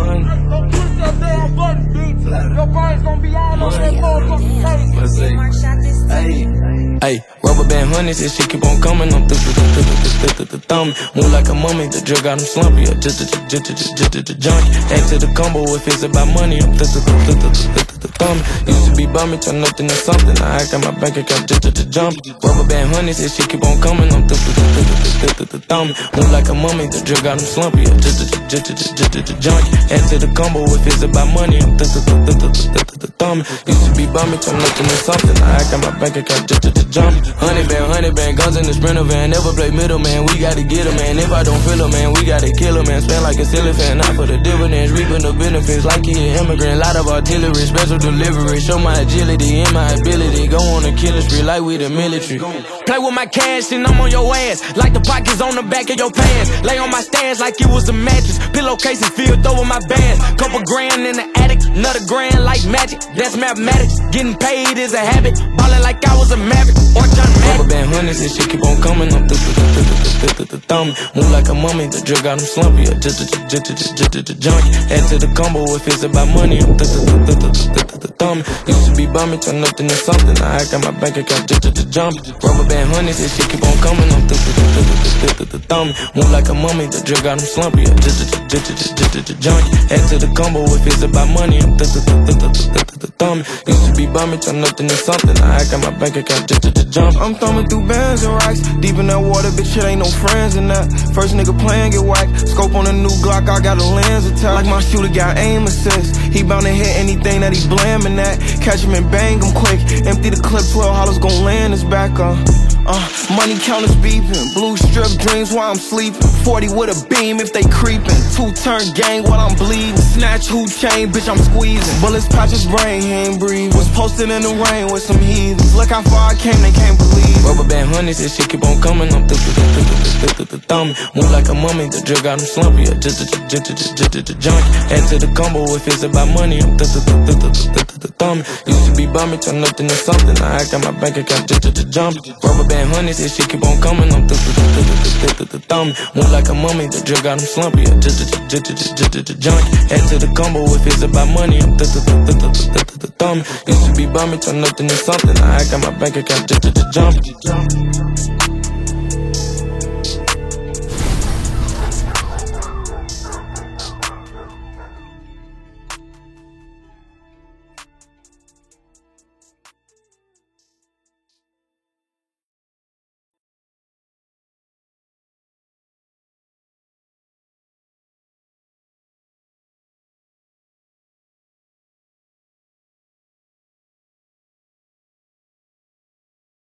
Don't push that damn button, bitch. Your brain's gonna be all over that motherfucking face. Hey, rubber band honeys, this shit keep on coming. I'm through the thumb. Move like a mummy, the drug got him slumpy. Just a junkie. Add to the combo if it's about money. I'm through the the thumb. Used to be bumming, turn nothing to something. I got my bank account just to jump. Rubber band honey, this shit keep on coming. I'm thumb, thumb, thumb. Move like a mummy, the drill got him slumpy. Just to just to junk. The combo if it's about money. I'm thumb. Used to be bumming, turn nothing to something. I got my bank account just to jump. Honey band, honey band, guns in the sprinter van. Never play middleman, we gotta get him, man. If I don't feel him, man, we gotta kill him, man. Spend like a silly fan, not for the dividends, reaping the benefits like he an immigrant. Lot of artillery, special delivery. Show my agility and my ability. Go on a killing spree like we the military. Play with my cash and I'm on your ass. Like the pockets on the back of your pants. Lay on my stands like it was a mattress. Pillowcases filled over my bands. Couple grand in the attic, another grand like magic. That's mathematics. Getting paid is a habit. Ballin' like I was a maverick or John Rubber band honeys and shit keep on coming. I'm th th th th th th thumb. Move like a mummy, the drug got him slumpy. Just just junkie. Add to the combo if it's about money. I'm thumb. Used to be bumming, turn nothing to something. Now I got my bank account just to jump. Rubber band honey, this shit keep on coming. I'm thick, thick, thick, thumb. Move like a mummy, the drill got him slumpy. Just, just, just, junkie. Add to the combo if it's about money. I'm thick, thick, thick, th thumb. Used to be bummy, turn nothing to something. I got my bank account just to jump. I'm thumbing through bands and rocks. Deep in that water, bitch, shit ain't no friends in that. First nigga playing get whacked. Scope on a new Glock, I got a lens attached. Like my shooter got aim assist. He bound to hit anything that he blamin' at. Catch him and bang him quick. Empty the clip, 12 hollows gon' land his back on. Uh, money counters beeping, blue strip dreams while I'm sleeping. 40 with a beam if they creeping. Two turn gang while I'm bleeding snatch who chain, bitch, I'm squeezing. Bullets pop his brain, he ain't breathing. Was posted in the rain with some heathens. Look how far I came, they can't believe. Rubber band hundreds, this shit keep on coming. I'm thick, thick, thick, thick, thick, thick, thumbing. Move like a mummy, the drill got him slumpy. Just just, just, just, just, just, junkie. Add to the combo if it's about money. I'm thick, thick, thick, thick, thick, thick, thumbing. Used to be bumming, turn nothing to something. I got my bank account, just a jumping. Rubber band hundreds, this shit keep on coming. I'm th th th th thumb. Move like a mummy, the drug got him slumpy. Just just just just just junkie. Add to the combo if it's about money. I'm th th th th th th th thumb. Used to be bummy, turn nothing to something. I got my bank account just just jump.